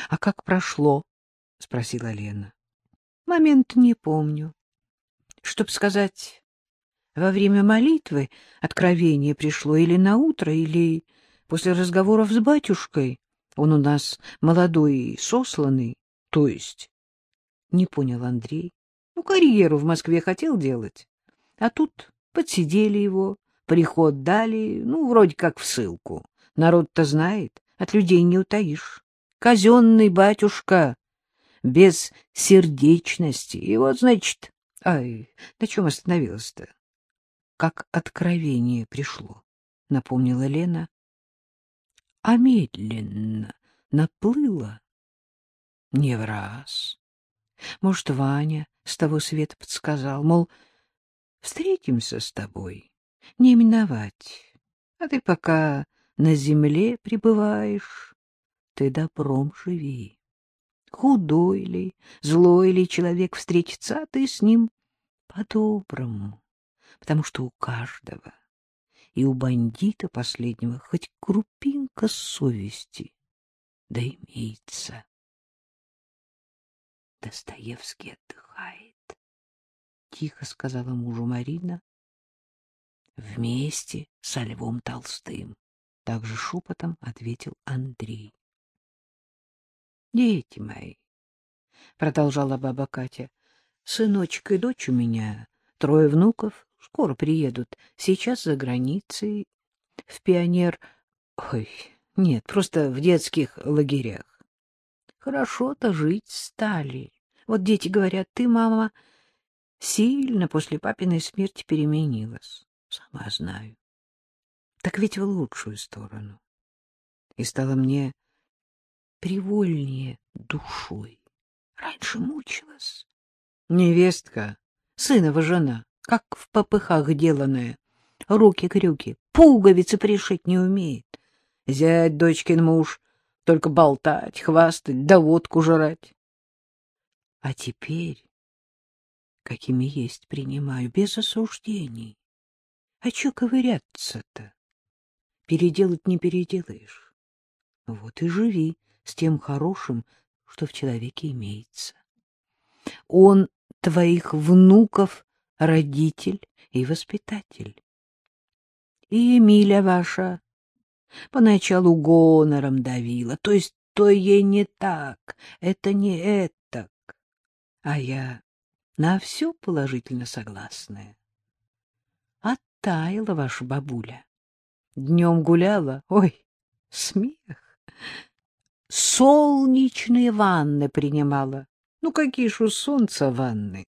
— А как прошло? — спросила Лена. — Момент не помню. Чтоб сказать, во время молитвы откровение пришло или на утро, или после разговоров с батюшкой. Он у нас молодой и сосланный, то есть... Не понял Андрей. Ну, карьеру в Москве хотел делать. А тут подсидели его, приход дали, ну, вроде как в ссылку. Народ-то знает, от людей не утаишь. Казенный батюшка, без сердечности. И вот, значит... Ай, на чем остановилась-то? Как откровение пришло, напомнила Лена. А медленно наплыло. Не в раз. Может, Ваня с того света подсказал, мол, встретимся с тобой, не миновать, а ты пока на земле пребываешь, ты добром живи. Худой ли, злой ли человек встретится, а ты с ним по-доброму, потому что у каждого, и у бандита последнего, хоть крупинка совести, да имеется. Достоевский отдыхает, — тихо сказала мужу Марина, — вместе со Львом Толстым. Также шепотом ответил Андрей. — Дети мои, — продолжала баба Катя, — сыночек и дочь у меня, трое внуков, скоро приедут, сейчас за границей, в пионер... Ой, нет, просто в детских лагерях. Хорошо-то жить стали. Вот дети говорят, ты, мама, сильно после папиной смерти переменилась. Сама знаю. Так ведь в лучшую сторону. И стало мне привольнее душой. Раньше мучилась. Невестка, сынова жена, как в попыхах деланная, руки-крюки, пуговицы пришить не умеет. Зять дочкин муж только болтать, хвастать, да водку жрать. А теперь, какими есть, принимаю, без осуждений. А чё ковыряться-то? Переделать не переделаешь. Вот и живи с тем хорошим, что в человеке имеется. Он твоих внуков родитель и воспитатель. И Эмиля ваша Поначалу гонором давила, то есть то ей не так, это не это. А я на все положительно согласная. Оттаяла ваша бабуля. Днем гуляла, ой, смех. Солнечные ванны принимала. Ну, какие ж у солнца ванны.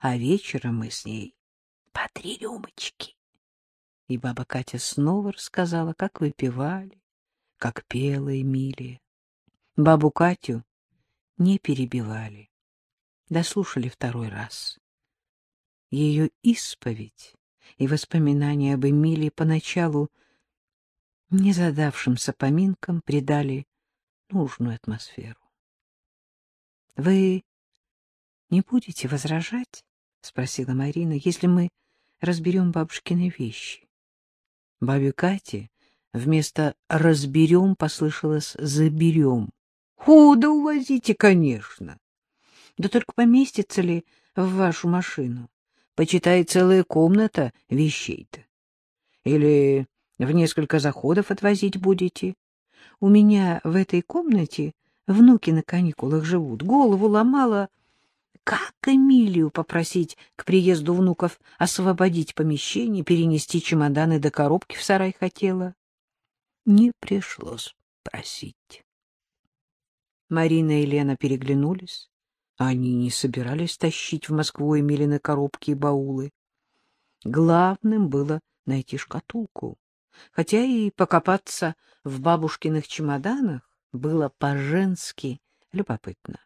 А вечером мы с ней по три рюмочки. И баба Катя снова рассказала, как выпивали, как пела Эмилия. Бабу Катю не перебивали, дослушали второй раз. Ее исповедь и воспоминания об Эмилии поначалу незадавшимся поминкам придали нужную атмосферу. — Вы не будете возражать? — спросила Марина, — если мы разберем бабушкины вещи. Бабе Кате вместо «разберем» послышалось «заберем». Худо увозите, конечно. Да только поместится ли в вашу машину? Почитай, целая комната вещей-то. Или в несколько заходов отвозить будете? У меня в этой комнате внуки на каникулах живут. Голову ломала как Эмилию попросить к приезду внуков освободить помещение, перенести чемоданы до коробки в сарай хотела? Не пришлось просить. Марина и Лена переглянулись. Они не собирались тащить в Москву Эмилины коробки и баулы. Главным было найти шкатулку, хотя и покопаться в бабушкиных чемоданах было по-женски любопытно.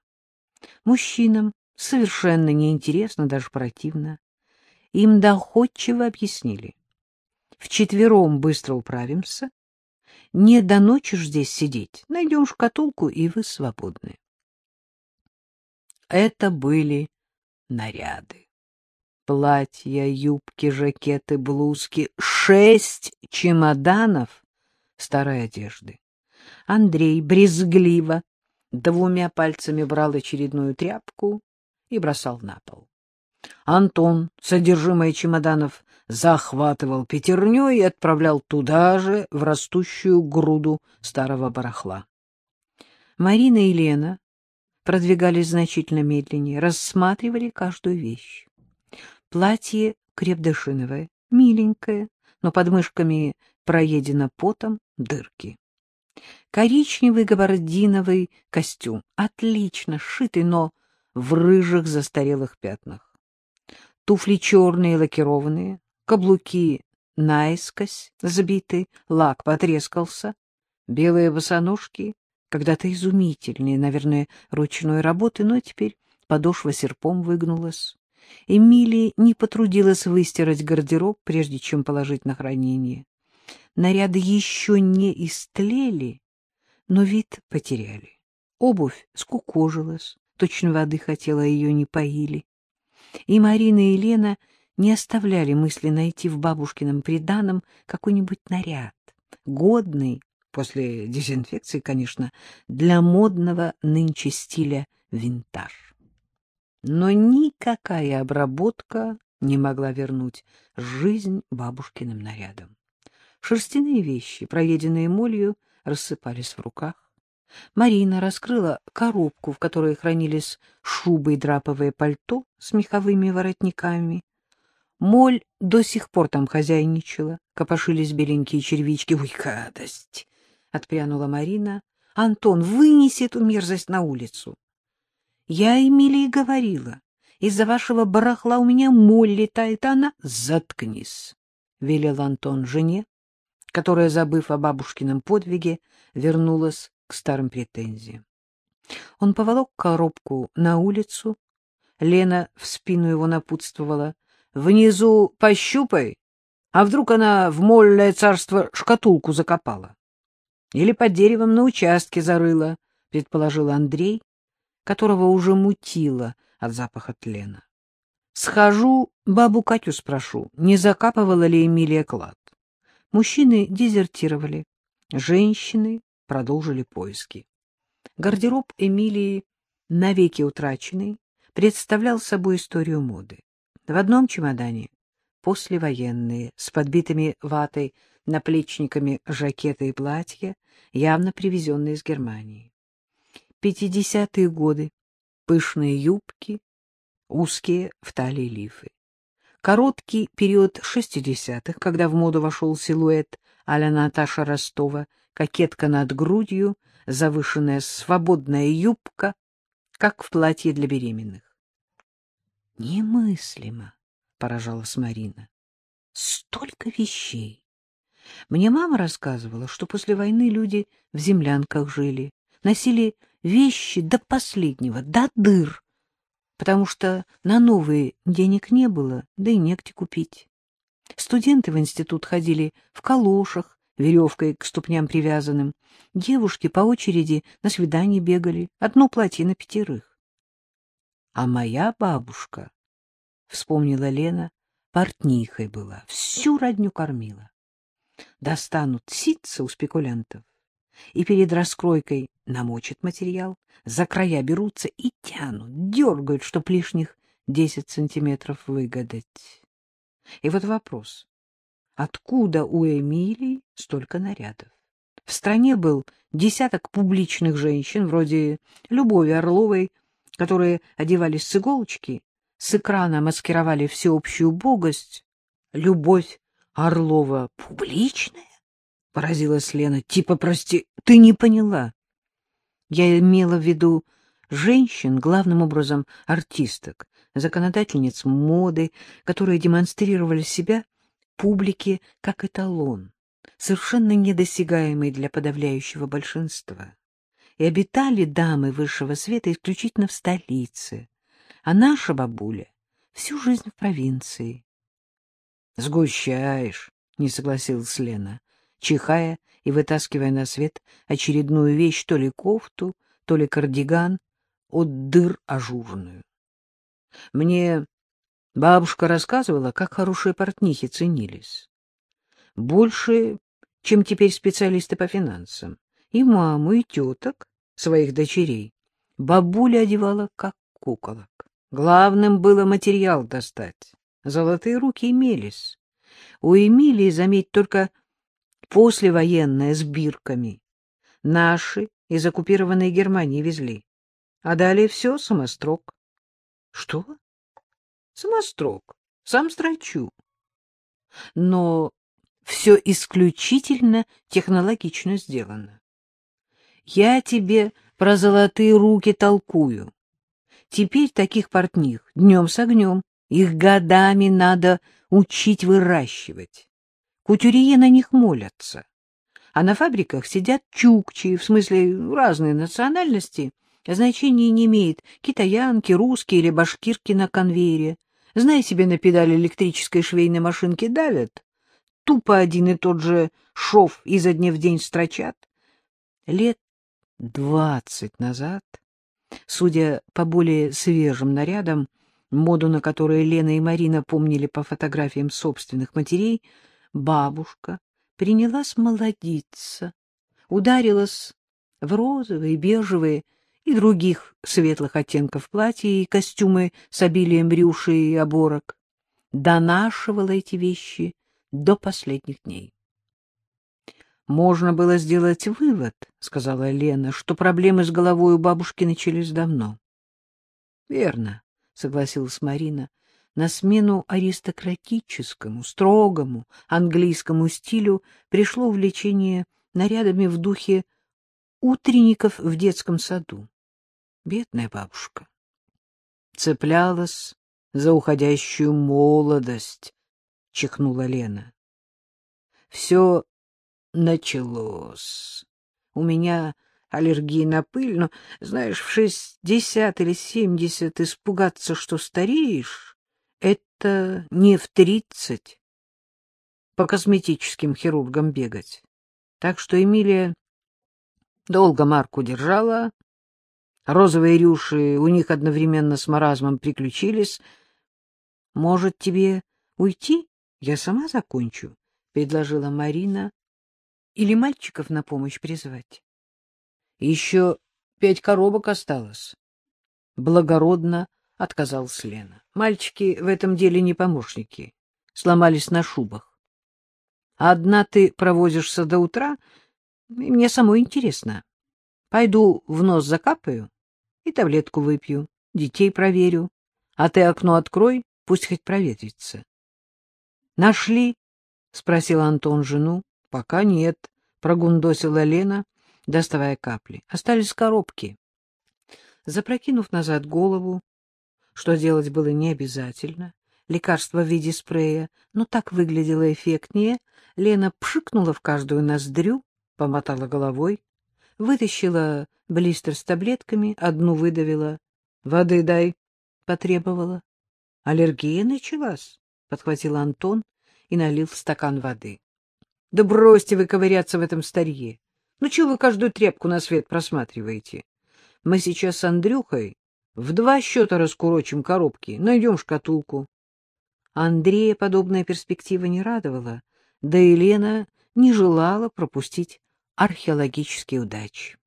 Мужчинам совершенно неинтересно, даже противно. Им доходчиво объяснили. Вчетвером быстро управимся. Не до ночи здесь сидеть. Найдем шкатулку, и вы свободны. Это были наряды. Платья, юбки, жакеты, блузки. Шесть чемоданов старой одежды. Андрей брезгливо двумя пальцами брал очередную тряпку и бросал на пол. Антон, содержимое чемоданов, захватывал пятерню и отправлял туда же, в растущую груду старого барахла. Марина и Лена продвигались значительно медленнее, рассматривали каждую вещь. Платье крепдышиновое, миленькое, но под мышками проедено потом дырки. Коричневый габардиновый костюм, отлично сшитый, но в рыжих застарелых пятнах. Туфли черные, лакированные, каблуки наискось забиты, лак потрескался, белые босоножки, когда-то изумительные, наверное, ручной работы, но теперь подошва серпом выгнулась. Эмилия не потрудилась выстирать гардероб, прежде чем положить на хранение. Наряды еще не истлели, но вид потеряли. Обувь скукожилась, точно воды хотела, ее не поили. И Марина и Лена не оставляли мысли найти в бабушкином приданом какой-нибудь наряд, годный, после дезинфекции, конечно, для модного нынче стиля винтаж. Но никакая обработка не могла вернуть жизнь бабушкиным нарядам. Шерстяные вещи, проеденные молью, рассыпались в руках. Марина раскрыла коробку, в которой хранились шубы и драповое пальто с меховыми воротниками. Моль до сих пор там хозяйничала, копошились беленькие червячки. — Ой, гадость! — отпрянула Марина. — Антон, вынеси эту мерзость на улицу. — Я Эмилии говорила. Из-за вашего барахла у меня моль летает, а она... — Заткнись, — велел Антон жене, которая, забыв о бабушкином подвиге, вернулась к старым претензиям. Он поволок коробку на улицу. Лена в спину его напутствовала. — Внизу пощупай, а вдруг она в мольное царство шкатулку закопала? Или под деревом на участке зарыла, — предположил Андрей, которого уже мутило от запаха тлена. — Схожу, бабу Катю спрошу, не закапывала ли Эмилия клад. Мужчины дезертировали, женщины продолжили поиски. Гардероб Эмилии, навеки утраченный, представлял собой историю моды. В одном чемодане послевоенные, с подбитыми ватой наплечниками жакеты и платья, явно привезенные из Германии. Пятидесятые годы, пышные юбки, узкие в талии лифы. Короткий период шестидесятых, когда в моду вошел силуэт а-ля Наташа Ростова, кокетка над грудью, завышенная свободная юбка, как в платье для беременных. «Немыслимо!» — поражалась Марина. «Столько вещей! Мне мама рассказывала, что после войны люди в землянках жили, носили вещи до последнего, до дыр, потому что на новые денег не было, да и негде купить. Студенты в институт ходили в калошах, веревкой к ступням привязанным. Девушки по очереди на свидание бегали, одно платье на пятерых. А моя бабушка, — вспомнила Лена, — портнихой была, всю родню кормила. Достанут ситца у спекулянтов и перед раскройкой намочат материал, за края берутся и тянут, дергают, чтоб лишних десять сантиметров выгадать. И вот вопрос, откуда у Эмилии столько нарядов? В стране был десяток публичных женщин, вроде Любови Орловой, которые одевались с иголочки, с экрана маскировали всеобщую богость. Любовь Орлова публичная? Поразилась Лена. Типа, прости, ты не поняла. Я имела в виду женщин, главным образом артисток, законодательниц моды, которые демонстрировали себя публике как эталон, совершенно недосягаемый для подавляющего большинства. И обитали дамы высшего света исключительно в столице, а наша бабуля всю жизнь в провинции. — Сгущаешь, — не согласилась Лена, чихая и вытаскивая на свет очередную вещь, то ли кофту, то ли кардиган, от дыр ажурную. Мне бабушка рассказывала, как хорошие портнихи ценились. Больше, чем теперь специалисты по финансам. И маму, и теток своих дочерей бабуля одевала как куколок. Главным было материал достать. Золотые руки имелись. У Эмилии, заметь, только послевоенная с бирками. Наши из оккупированной Германии везли. А далее все самострок. Что? Самострок. Сам строчу. Но все исключительно технологично сделано. Я тебе про золотые руки толкую. Теперь таких портних днем с огнем, их годами надо учить выращивать. Кутюрье на них молятся. А на фабриках сидят чукчи, в смысле разные национальности, значения не имеет китаянки, русские или башкирки на конвейере. Знай себе, на педали электрической швейной машинки давят, тупо один и тот же шов изо дня в день строчат. Лет двадцать назад, судя по более свежим нарядам, моду на которые Лена и Марина помнили по фотографиям собственных матерей, бабушка принялась молодиться, ударилась в розовые, бежевые и других светлых оттенков платья и костюмы с обилием брюши и оборок, донашивала эти вещи до последних дней. «Можно было сделать вывод, — сказала Лена, — что проблемы с головой у бабушки начались давно». «Верно», — согласилась Марина. На смену аристократическому, строгому английскому стилю пришло увлечение нарядами в духе утренников в детском саду. Бедная бабушка цеплялась за уходящую молодость, — чихнула Лена. Все началось. У меня аллергия на пыль, но, знаешь, в шестьдесят или семьдесят испугаться, что стареешь, это не в тридцать по косметическим хирургам бегать. Так что Эмилия долго марку держала. Розовые рюши у них одновременно с маразмом приключились. Может, тебе уйти? Я сама закончу, — предложила Марина. Или мальчиков на помощь призвать? Еще пять коробок осталось. Благородно отказалась Лена. Мальчики в этом деле не помощники. Сломались на шубах. Одна ты провозишься до утра, и мне самой интересно. Пойду в нос закапаю и таблетку выпью, детей проверю. А ты окно открой, пусть хоть проветрится. — Нашли? — спросил Антон жену. — Пока нет, — прогундосила Лена, доставая капли. Остались коробки. Запрокинув назад голову, что делать было не обязательно, лекарство в виде спрея, но так выглядело эффектнее, Лена пшикнула в каждую ноздрю, помотала головой, вытащила блистер с таблетками, одну выдавила. — Воды дай, — потребовала. — Аллергия началась, — подхватил Антон и налил в стакан воды. — Да бросьте вы ковыряться в этом старье. Ну, чего вы каждую тряпку на свет просматриваете? Мы сейчас с Андрюхой в два счета раскурочим коробки, найдем шкатулку. Андрея подобная перспектива не радовала, да и Лена не желала пропустить археологические удачи.